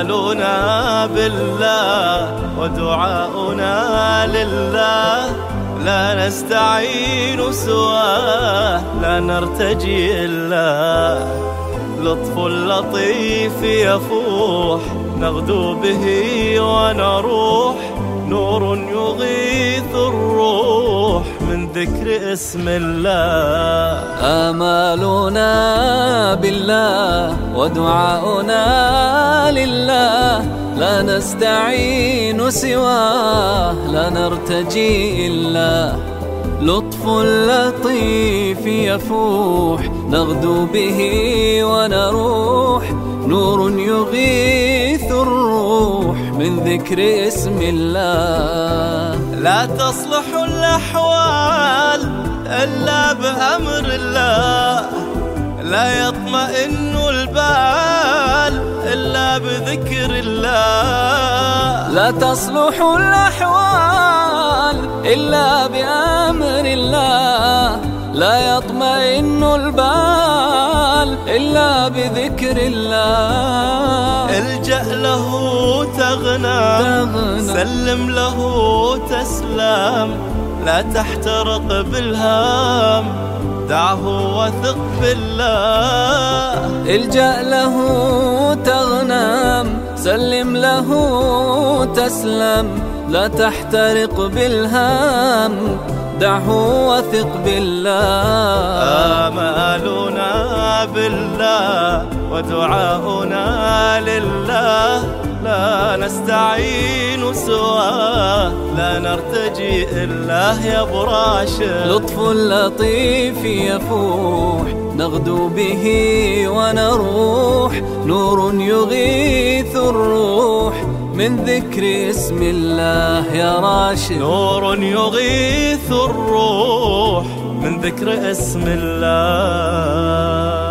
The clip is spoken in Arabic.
آمالنا بالله ودعاؤنا لله. لا نستعين سواه لا نرتجي إلا لطف لطيف يفوح نغدو به ونروح. نور يغيث الروح ذكر اسم الله. آمالنا بالله ودعاؤنا لله. لا نستعين سواه لا نرتجي إلا. لطف لطيف يفوح نغدو به ونروح. نور يغيث الروح من ذكر اسم الله. لا تصلح الأحوال إلا بأمر الله. لا يطمئن البال إلا بذكر الله. لا تصلح الأحوال إلا بأمر الله. لا يطمئن البال إلا بذكر الله. الجأ له تغنى. سلم له تسلم. لا تحترق بالهام دعه وثق بالله. الجأ له تغنم. سلم له تسلم. لا تحترق بالهام دعه وثق بالله. آمالنا بالله ودعاؤنا نستعين سواه لا نرتجي إلا يا براشد لطف لطيف يفوح نغدو به ونروح نور يغيث الروح من ذكر اسم الله يا راشد. نور يغيث الروح من ذكر اسم الله.